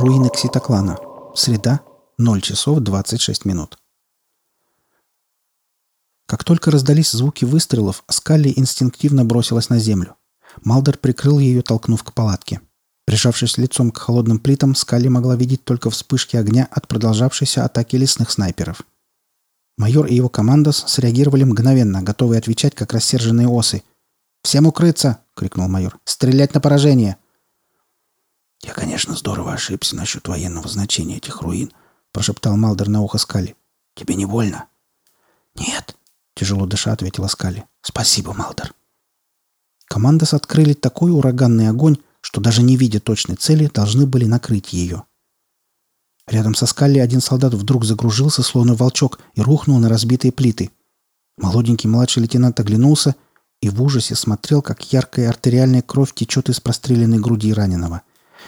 Руины Кситоклана. Среда, 0 часов 26 минут. Как только раздались звуки выстрелов, Скалли инстинктивно бросилась на землю. Малдер прикрыл ее, толкнув к палатке. Прижавшись лицом к холодным плитам, Скалли могла видеть только вспышки огня от продолжавшейся атаки лесных снайперов. Майор и его команда среагировали мгновенно, готовые отвечать, как рассерженные осы. «Всем укрыться!» — крикнул майор. «Стрелять на поражение!» «Я, конечно, здорово ошибся насчет военного значения этих руин», — прошептал Малдер на ухо Скали. «Тебе не больно?» «Нет», — тяжело дыша ответила Скали. «Спасибо, Малдер». Командос открыли такой ураганный огонь, что даже не видя точной цели, должны были накрыть ее. Рядом со Скалли один солдат вдруг загружился, словно волчок, и рухнул на разбитые плиты. Молоденький младший лейтенант оглянулся и в ужасе смотрел, как яркая артериальная кровь течет из простреленной груди раненого.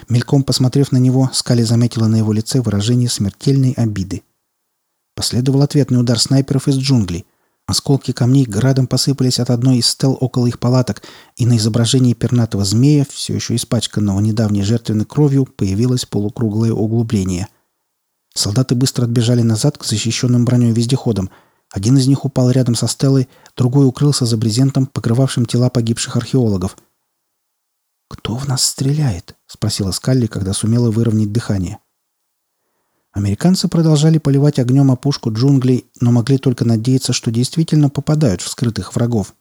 Мельком посмотрев на него, Скали заметила на его лице выражение смертельной обиды. Последовал ответный удар снайперов из джунглей. Осколки камней градом посыпались от одной из стел около их палаток, и на изображении пернатого змея, все еще испачканного недавней жертвенной кровью, появилось полукруглое углубление. Солдаты быстро отбежали назад к защищенным броней вездеходам. Один из них упал рядом со стелой, другой укрылся за брезентом, покрывавшим тела погибших археологов – «Кто в нас стреляет?» — спросила Скалли, когда сумела выровнять дыхание. Американцы продолжали поливать огнем опушку джунглей, но могли только надеяться, что действительно попадают в скрытых врагов.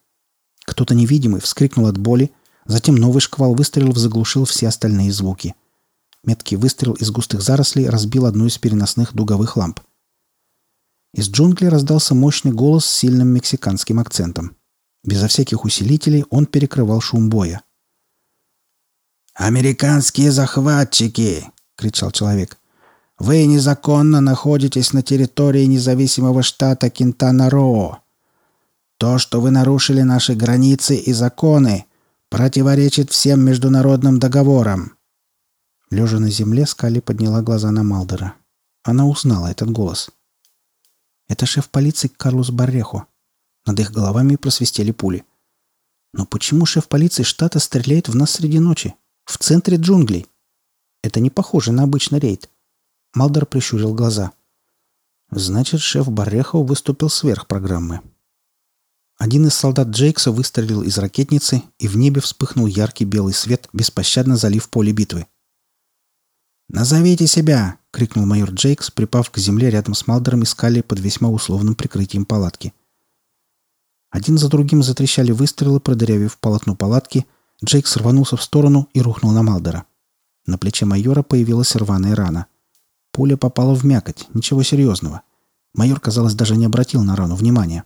Кто-то невидимый вскрикнул от боли, затем новый шквал выстрелов заглушил все остальные звуки. Меткий выстрел из густых зарослей разбил одну из переносных дуговых ламп. Из джунглей раздался мощный голос с сильным мексиканским акцентом. Безо всяких усилителей он перекрывал шум боя. «Американские захватчики!» — кричал человек. «Вы незаконно находитесь на территории независимого штата Кинтана-Роо. То, что вы нарушили наши границы и законы, противоречит всем международным договорам». Лежа на земле, Скали подняла глаза на Малдера. Она узнала этот голос. Это шеф полиции Карлос Баррехо. Над их головами просвистели пули. Но почему шеф полиции штата стреляет в нас среди ночи? В центре джунглей. Это не похоже на обычный рейд. Малдер прищурил глаза. Значит, шеф Баррехов выступил сверх программы. Один из солдат Джейкса выстрелил из ракетницы, и в небе вспыхнул яркий белый свет, беспощадно залив поле битвы. «Назовите себя!» — крикнул майор Джейкс, припав к земле рядом с Малдером и Скалли под весьма условным прикрытием палатки. Один за другим затрещали выстрелы, продырявив полотно палатки — Джейк сорванулся в сторону и рухнул на Малдера. На плече майора появилась рваная рана. Пуля попала в мякоть, ничего серьезного. Майор, казалось, даже не обратил на рану внимания.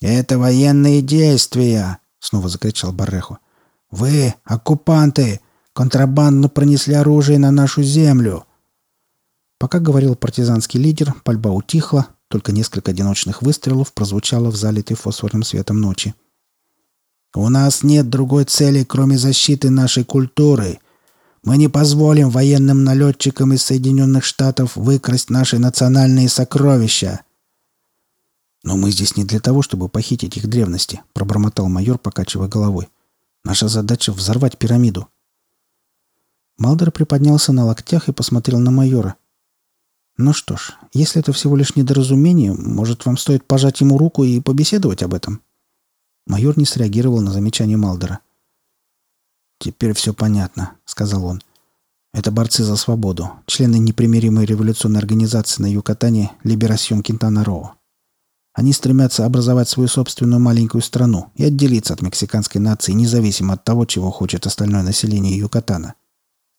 «Это военные действия!» — снова закричал Баррехо. «Вы, оккупанты, контрабандно пронесли оружие на нашу землю!» Пока говорил партизанский лидер, пальба утихла, только несколько одиночных выстрелов прозвучало в залитой фосфорным светом ночи. У нас нет другой цели, кроме защиты нашей культуры. Мы не позволим военным налетчикам из Соединенных Штатов выкрасть наши национальные сокровища. «Но мы здесь не для того, чтобы похитить их древности», — пробормотал майор, покачивая головой. «Наша задача — взорвать пирамиду». Малдер приподнялся на локтях и посмотрел на майора. «Ну что ж, если это всего лишь недоразумение, может, вам стоит пожать ему руку и побеседовать об этом?» Майор не среагировал на замечание Малдера. «Теперь все понятно», — сказал он. «Это борцы за свободу, члены непримиримой революционной организации на Юкатане «Либерасьон Кинтана Роу». Они стремятся образовать свою собственную маленькую страну и отделиться от мексиканской нации, независимо от того, чего хочет остальное население Юкатана.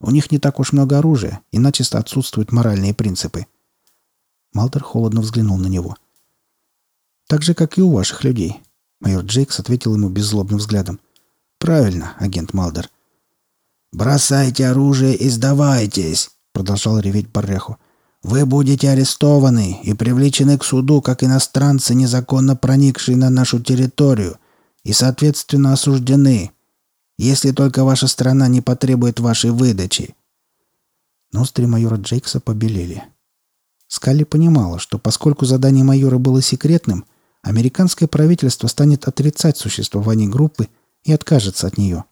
У них не так уж много оружия, и начисто отсутствуют моральные принципы. Малдер холодно взглянул на него. «Так же, как и у ваших людей. Майор Джейкс ответил ему беззлобным взглядом. «Правильно, агент Малдер». «Бросайте оружие и сдавайтесь!» — продолжал реветь Барреху. «Вы будете арестованы и привлечены к суду как иностранцы, незаконно проникшие на нашу территорию, и, соответственно, осуждены, если только ваша страна не потребует вашей выдачи». Ноздри майора Джейкса побелели. Скалли понимала, что поскольку задание майора было секретным, американское правительство станет отрицать существование группы и откажется от нее.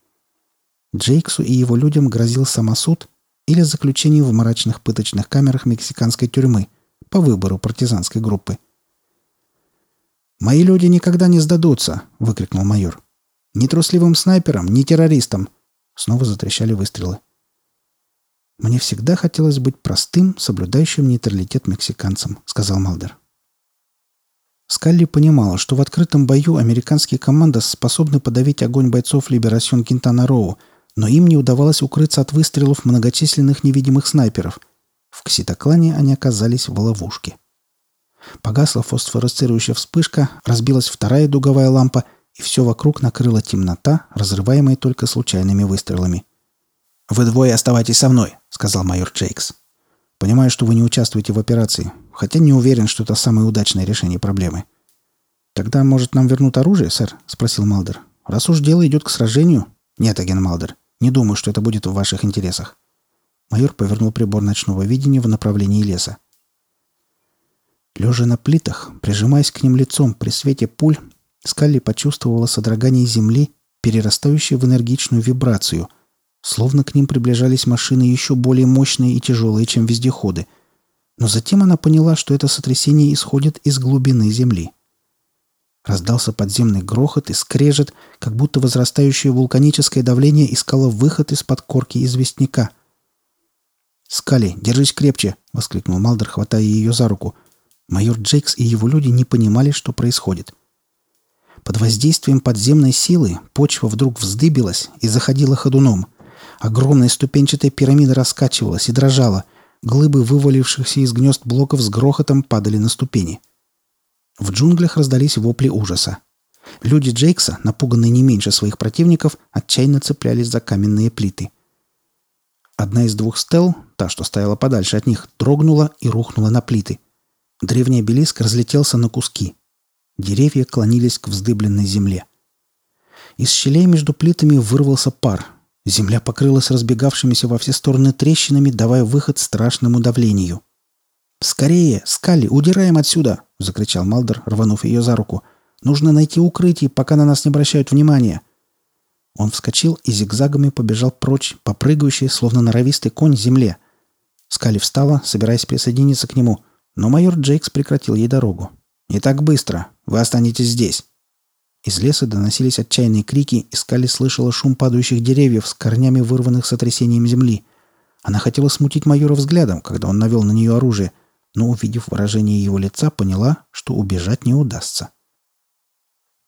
Джейксу и его людям грозил самосуд, или заключение в мрачных пыточных камерах мексиканской тюрьмы по выбору партизанской группы. «Мои люди никогда не сдадутся!» — выкрикнул майор. «Ни трусливым снайперам, ни террористам!» Снова затрещали выстрелы. «Мне всегда хотелось быть простым, соблюдающим нейтралитет мексиканцем», — сказал Малдер. Скалли понимала, что в открытом бою американские команды способны подавить огонь бойцов Либерасьон Кентана Роу, но им не удавалось укрыться от выстрелов многочисленных невидимых снайперов. В Кситоклане они оказались в ловушке. Погасла фосфоресцирующая вспышка, разбилась вторая дуговая лампа, и все вокруг накрыла темнота, разрываемая только случайными выстрелами. «Вы двое оставайтесь со мной», — сказал майор Джейкс. «Понимаю, что вы не участвуете в операции, хотя не уверен, что это самое удачное решение проблемы». «Тогда, может, нам вернут оружие, сэр?» — спросил Малдер. «Раз уж дело идет к сражению...» «Нет, агент Малдер, не думаю, что это будет в ваших интересах». Майор повернул прибор ночного видения в направлении леса. Лежа на плитах, прижимаясь к ним лицом при свете пуль, Скалли почувствовала содрогание земли, перерастающее в энергичную вибрацию, словно к ним приближались машины еще более мощные и тяжелые, чем вездеходы. Но затем она поняла, что это сотрясение исходит из глубины земли. Раздался подземный грохот и скрежет, как будто возрастающее вулканическое давление искало выход из-под корки известняка. «Скали, держись крепче!» — воскликнул Малдер, хватая ее за руку. Майор Джейкс и его люди не понимали, что происходит. Под воздействием подземной силы почва вдруг вздыбилась и заходила ходуном. Огромная ступенчатая пирамида раскачивалась и дрожала. Глыбы вывалившихся из гнезд блоков с грохотом падали на ступени. В джунглях раздались вопли ужаса. Люди Джейкса, напуганные не меньше своих противников, отчаянно цеплялись за каменные плиты. Одна из двух стел, та, что стояла подальше от них, дрогнула и рухнула на плиты – Древний обелиск разлетелся на куски. Деревья клонились к вздыбленной земле. Из щелей между плитами вырвался пар. Земля покрылась разбегавшимися во все стороны трещинами, давая выход страшному давлению. «Скорее! Скали, удираем отсюда!» — закричал Малдер, рванув ее за руку. «Нужно найти укрытие, пока на нас не обращают внимания!» Он вскочил и зигзагами побежал прочь, попрыгающий, словно норовистый конь, земле. Скали встала, собираясь присоединиться к нему — но майор Джейкс прекратил ей дорогу. «Не так быстро. Вы останетесь здесь». Из леса доносились отчаянные крики, и Скали слышала шум падающих деревьев с корнями, вырванных сотрясением земли. Она хотела смутить майора взглядом, когда он навел на нее оружие, но, увидев выражение его лица, поняла, что убежать не удастся.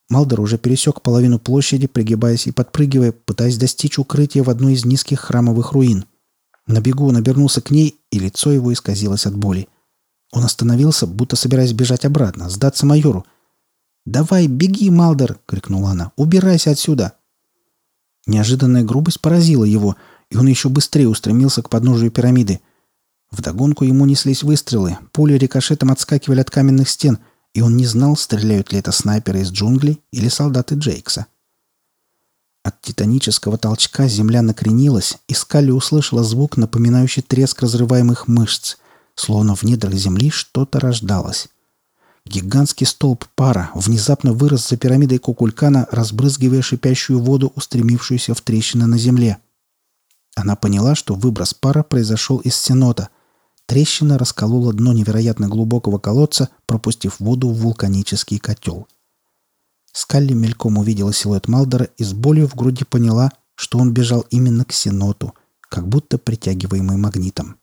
Малдер уже пересек половину площади, пригибаясь и подпрыгивая, пытаясь достичь укрытия в одной из низких храмовых руин. На бегу он обернулся к ней, и лицо его исказилось от боли. Он остановился, будто собираясь бежать обратно, сдаться майору. «Давай, беги, Малдер!» — крикнула она. «Убирайся отсюда!» Неожиданная грубость поразила его, и он еще быстрее устремился к подножию пирамиды. Вдогонку ему неслись выстрелы, пули рикошетом отскакивали от каменных стен, и он не знал, стреляют ли это снайперы из джунглей или солдаты Джейкса. От титанического толчка земля накренилась, и Скалли услышала звук, напоминающий треск разрываемых мышц — Словно в недрах земли что-то рождалось. Гигантский столб пара внезапно вырос за пирамидой Кукулькана, разбрызгивая шипящую воду, устремившуюся в трещины на земле. Она поняла, что выброс пара произошел из сенота. Трещина расколола дно невероятно глубокого колодца, пропустив воду в вулканический котел. Скалли мельком увидела силуэт Малдера и с болью в груди поняла, что он бежал именно к сеноту, как будто притягиваемый магнитом.